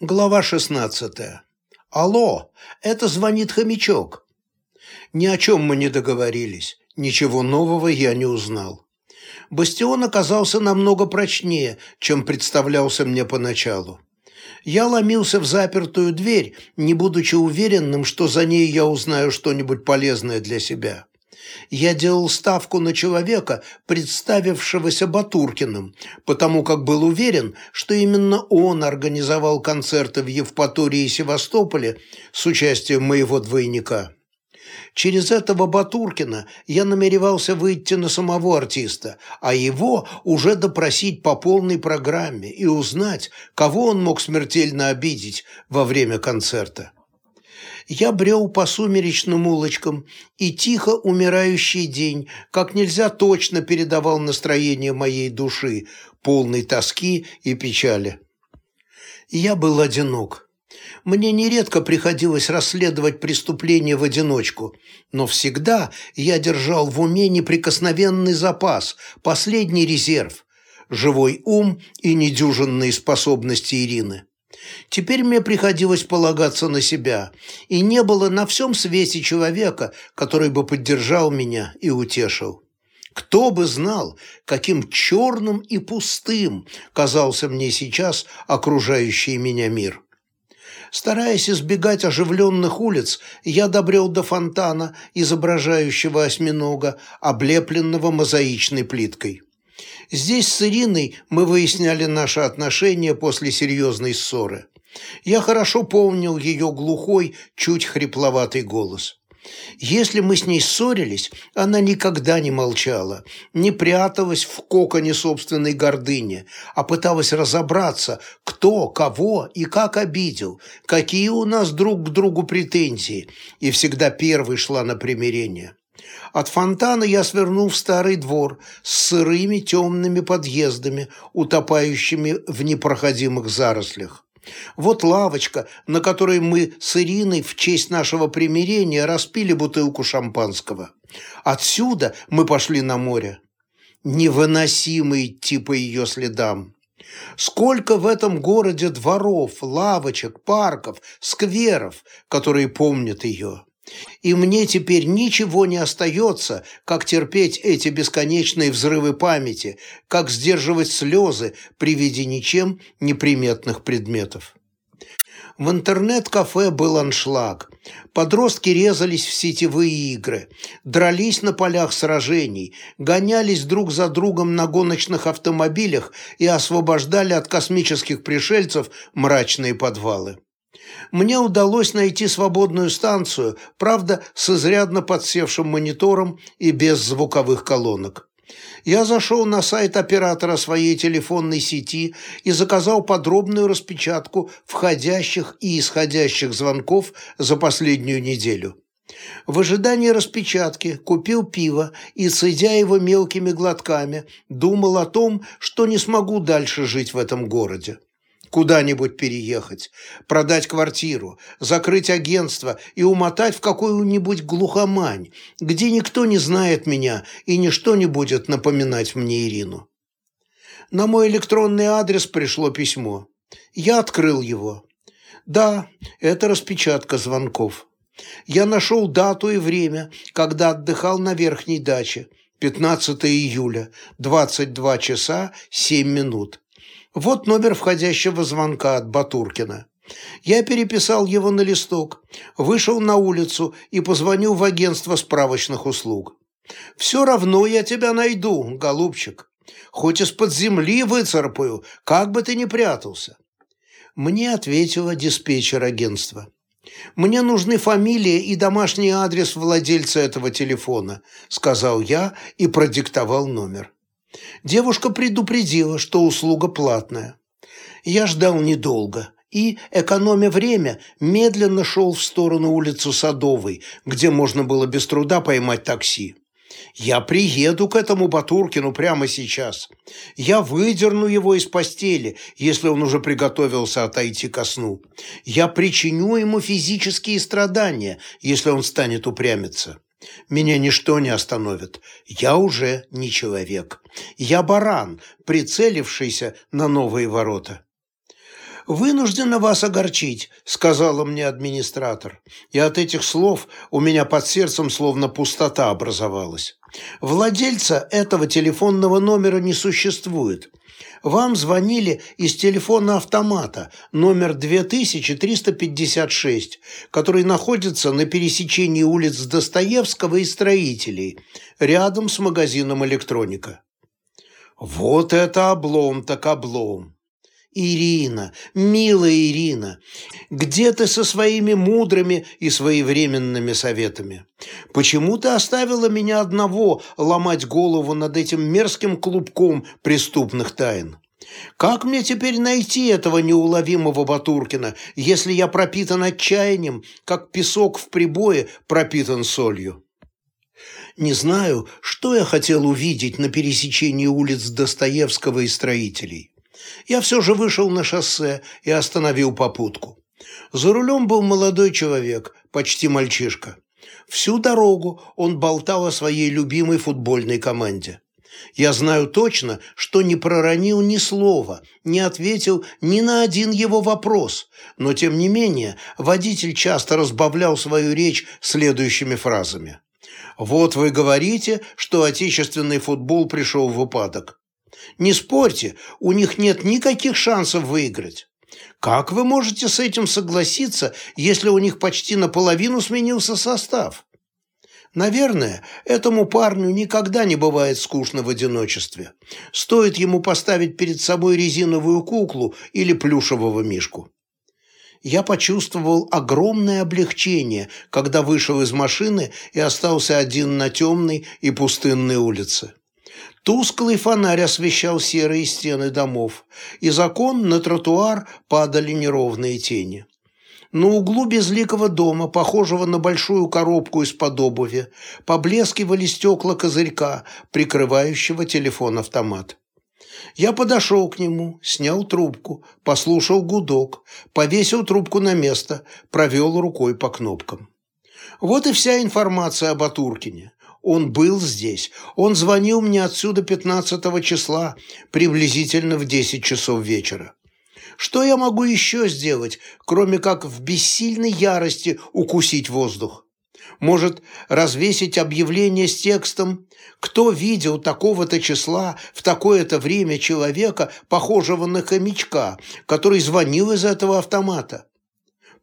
Глава 16. Алло, это звонит хомячок. Ни о чем мы не договорились, ничего нового я не узнал. Бастион оказался намного прочнее, чем представлялся мне поначалу. Я ломился в запертую дверь, не будучи уверенным, что за ней я узнаю что-нибудь полезное для себя я делал ставку на человека, представившегося Батуркиным, потому как был уверен, что именно он организовал концерты в Евпатории и Севастополе с участием моего двойника. Через этого Батуркина я намеревался выйти на самого артиста, а его уже допросить по полной программе и узнать, кого он мог смертельно обидеть во время концерта я брел по сумеречным улочкам, и тихо умирающий день как нельзя точно передавал настроение моей души, полной тоски и печали. Я был одинок. Мне нередко приходилось расследовать преступления в одиночку, но всегда я держал в уме неприкосновенный запас, последний резерв – живой ум и недюжинные способности Ирины. Теперь мне приходилось полагаться на себя, и не было на всем свете человека, который бы поддержал меня и утешил. Кто бы знал, каким черным и пустым казался мне сейчас окружающий меня мир. Стараясь избегать оживленных улиц, я добрел до фонтана, изображающего осьминога, облепленного мозаичной плиткой. Здесь с Ириной мы выясняли наши отношения после серьезной ссоры. Я хорошо помнил ее глухой, чуть хрипловатый голос. Если мы с ней ссорились, она никогда не молчала, не пряталась в коконе собственной гордыни, а пыталась разобраться, кто, кого и как обидел, какие у нас друг к другу претензии, и всегда первой шла на примирение. От фонтана я свернул в старый двор с сырыми темными подъездами, утопающими в непроходимых зарослях. Вот лавочка, на которой мы с Ириной в честь нашего примирения распили бутылку шампанского. Отсюда мы пошли на море. Невыносимо идти по ее следам. Сколько в этом городе дворов, лавочек, парков, скверов, которые помнят ее. И мне теперь ничего не остается, как терпеть эти бесконечные взрывы памяти, как сдерживать слезы при виде ничем неприметных предметов. В интернет-кафе был аншлаг. Подростки резались в сетевые игры, дрались на полях сражений, гонялись друг за другом на гоночных автомобилях и освобождали от космических пришельцев мрачные подвалы мне удалось найти свободную станцию, правда, с изрядно подсевшим монитором и без звуковых колонок. Я зашел на сайт оператора своей телефонной сети и заказал подробную распечатку входящих и исходящих звонков за последнюю неделю. В ожидании распечатки купил пиво и, цедя его мелкими глотками, думал о том, что не смогу дальше жить в этом городе куда-нибудь переехать, продать квартиру, закрыть агентство и умотать в какую-нибудь глухомань, где никто не знает меня и ничто не будет напоминать мне Ирину. На мой электронный адрес пришло письмо. Я открыл его. Да, это распечатка звонков. Я нашел дату и время, когда отдыхал на верхней даче. 15 июля, 22 часа 7 минут. Вот номер входящего звонка от Батуркина. Я переписал его на листок, вышел на улицу и позвонил в агентство справочных услуг. «Все равно я тебя найду, голубчик. Хоть из-под земли выцарпаю, как бы ты ни прятался». Мне ответила диспетчер агентства. «Мне нужны фамилия и домашний адрес владельца этого телефона», сказал я и продиктовал номер. Девушка предупредила, что услуга платная. Я ждал недолго и, экономя время, медленно шел в сторону улицы Садовой, где можно было без труда поймать такси. Я приеду к этому Батуркину прямо сейчас. Я выдерну его из постели, если он уже приготовился отойти ко сну. Я причиню ему физические страдания, если он станет упрямиться. Меня ничто не остановит. Я уже не человек. Я баран, прицелившийся на новые ворота. «Вынуждена вас огорчить», — сказала мне администратор. И от этих слов у меня под сердцем словно пустота образовалась. Владельца этого телефонного номера не существует. Вам звонили из телефона автомата номер 2356, который находится на пересечении улиц Достоевского и Строителей, рядом с магазином «Электроника». Вот это облом так облом. Ирина, милая Ирина, где ты со своими мудрыми и своевременными советами? Почему ты оставила меня одного ломать голову над этим мерзким клубком преступных тайн? Как мне теперь найти этого неуловимого Батуркина, если я пропитан отчаянием, как песок в прибое пропитан солью? Не знаю, что я хотел увидеть на пересечении улиц Достоевского и строителей я все же вышел на шоссе и остановил попутку. За рулем был молодой человек, почти мальчишка. Всю дорогу он болтал о своей любимой футбольной команде. Я знаю точно, что не проронил ни слова, не ответил ни на один его вопрос, но тем не менее водитель часто разбавлял свою речь следующими фразами. «Вот вы говорите, что отечественный футбол пришел в упадок. Не спорьте, у них нет никаких шансов выиграть. Как вы можете с этим согласиться, если у них почти наполовину сменился состав? Наверное, этому парню никогда не бывает скучно в одиночестве. Стоит ему поставить перед собой резиновую куклу или плюшевого мишку. Я почувствовал огромное облегчение, когда вышел из машины и остался один на темной и пустынной улице. Тусклый фонарь освещал серые стены домов. Из окон на тротуар падали неровные тени. На углу безликого дома, похожего на большую коробку из-под обуви, поблескивали стекла козырька, прикрывающего телефон-автомат. Я подошел к нему, снял трубку, послушал гудок, повесил трубку на место, провел рукой по кнопкам. Вот и вся информация об Атуркине. Он был здесь. Он звонил мне отсюда 15 числа, приблизительно в 10 часов вечера. Что я могу еще сделать, кроме как в бессильной ярости укусить воздух? Может, развесить объявление с текстом «Кто видел такого-то числа в такое-то время человека, похожего на хомячка, который звонил из этого автомата?»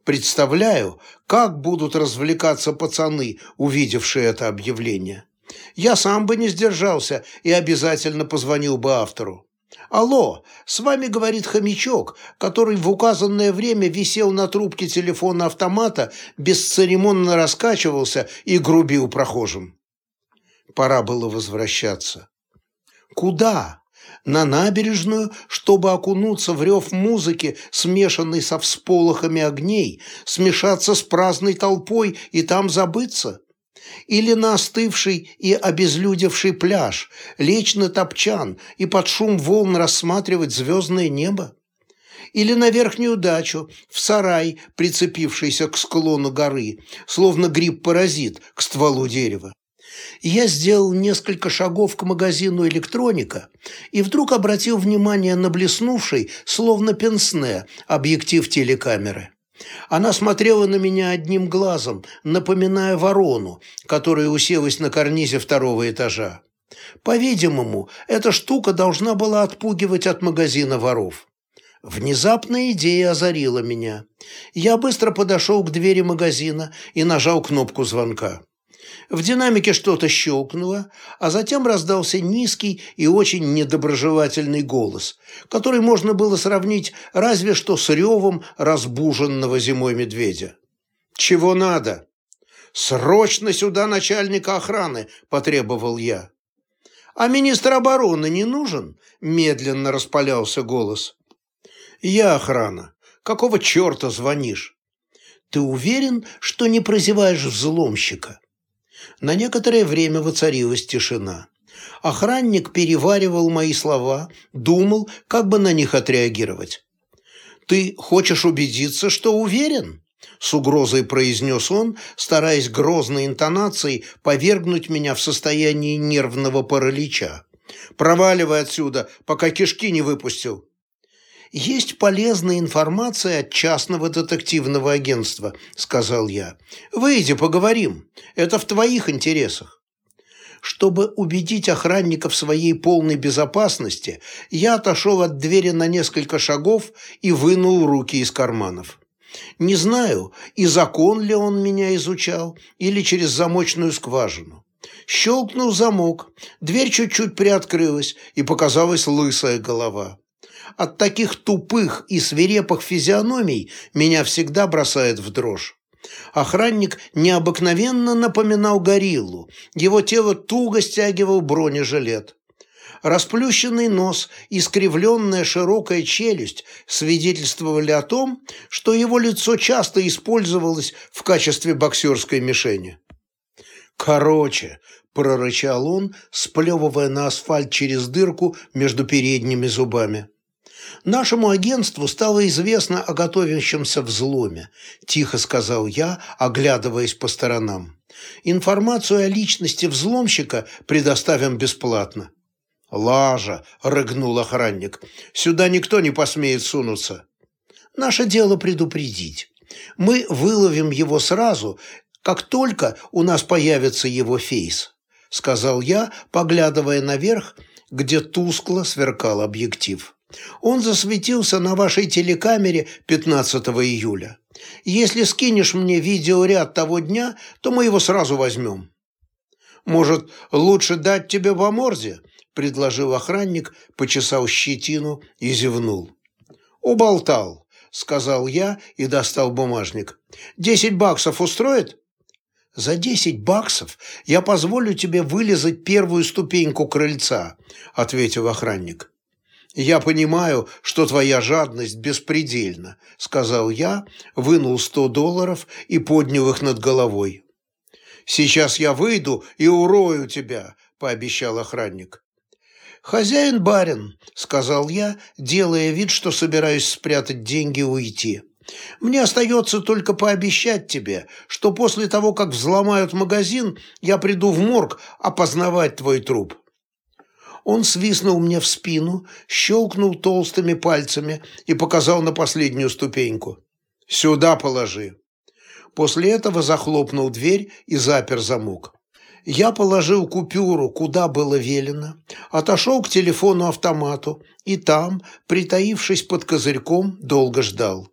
Представляю, как будут развлекаться пацаны, увидевшие это объявление. Я сам бы не сдержался и обязательно позвонил бы автору. «Алло, с вами говорит хомячок, который в указанное время висел на трубке телефона автомата, бесцеремонно раскачивался и грубил прохожим». Пора было возвращаться. «Куда?» На набережную, чтобы окунуться в рев музыки, смешанной со всполохами огней, смешаться с праздной толпой и там забыться? Или на остывший и обезлюдевший пляж, лечь на топчан и под шум волн рассматривать звездное небо? Или на верхнюю дачу, в сарай, прицепившийся к склону горы, словно гриб-паразит к стволу дерева? Я сделал несколько шагов к магазину электроника и вдруг обратил внимание на блеснувший, словно пенсне, объектив телекамеры. Она смотрела на меня одним глазом, напоминая ворону, которая уселась на карнизе второго этажа. По-видимому, эта штука должна была отпугивать от магазина воров. Внезапная идея озарила меня. Я быстро подошел к двери магазина и нажал кнопку звонка. В динамике что-то щелкнуло, а затем раздался низкий и очень недоброжелательный голос, который можно было сравнить разве что с ревом разбуженного зимой медведя. «Чего надо?» «Срочно сюда начальника охраны!» – потребовал я. «А министр обороны не нужен?» – медленно распалялся голос. «Я охрана. Какого черта звонишь?» «Ты уверен, что не прозеваешь взломщика?» На некоторое время воцарилась тишина. Охранник переваривал мои слова, думал, как бы на них отреагировать. «Ты хочешь убедиться, что уверен?» С угрозой произнес он, стараясь грозной интонацией повергнуть меня в состояние нервного паралича. «Проваливай отсюда, пока кишки не выпустил». «Есть полезная информация от частного детективного агентства», – сказал я. «Выйди, поговорим. Это в твоих интересах». Чтобы убедить охранника в своей полной безопасности, я отошел от двери на несколько шагов и вынул руки из карманов. Не знаю, и закон ли он меня изучал, или через замочную скважину. Щелкнул замок, дверь чуть-чуть приоткрылась, и показалась лысая голова. От таких тупых и свирепых физиономий меня всегда бросает в дрожь. Охранник необыкновенно напоминал гориллу, его тело туго стягивал бронежилет. Расплющенный нос и искривленная широкая челюсть свидетельствовали о том, что его лицо часто использовалось в качестве боксерской мишени. «Короче», – прорычал он, сплевывая на асфальт через дырку между передними зубами. «Нашему агентству стало известно о готовящемся взломе», – тихо сказал я, оглядываясь по сторонам. «Информацию о личности взломщика предоставим бесплатно». «Лажа!» – рыгнул охранник. «Сюда никто не посмеет сунуться». «Наше дело предупредить. Мы выловим его сразу, как только у нас появится его фейс», – сказал я, поглядывая наверх, где тускло сверкал объектив. Он засветился на вашей телекамере 15 июля. Если скинешь мне видеоряд того дня, то мы его сразу возьмем. Может, лучше дать тебе в Аморзе? предложил охранник, почесал щетину и зевнул. «Уболтал», — сказал я и достал бумажник. «Десять баксов устроит?» «За десять баксов я позволю тебе вылезать первую ступеньку крыльца», — ответил охранник. «Я понимаю, что твоя жадность беспредельна», — сказал я, вынул сто долларов и поднял их над головой. «Сейчас я выйду и урою тебя», — пообещал охранник. «Хозяин барин», — сказал я, делая вид, что собираюсь спрятать деньги и уйти. «Мне остается только пообещать тебе, что после того, как взломают магазин, я приду в морг опознавать твой труп». Он свистнул мне в спину, щелкнул толстыми пальцами и показал на последнюю ступеньку. «Сюда положи». После этого захлопнул дверь и запер замок. Я положил купюру, куда было велено, отошел к телефону-автомату и там, притаившись под козырьком, долго ждал.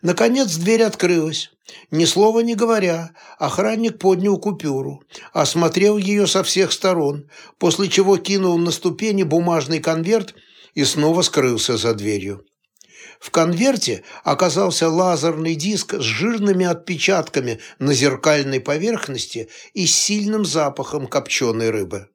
Наконец дверь открылась. Ни слова не говоря, охранник поднял купюру, осмотрел ее со всех сторон, после чего кинул на ступени бумажный конверт и снова скрылся за дверью. В конверте оказался лазерный диск с жирными отпечатками на зеркальной поверхности и сильным запахом копченой рыбы.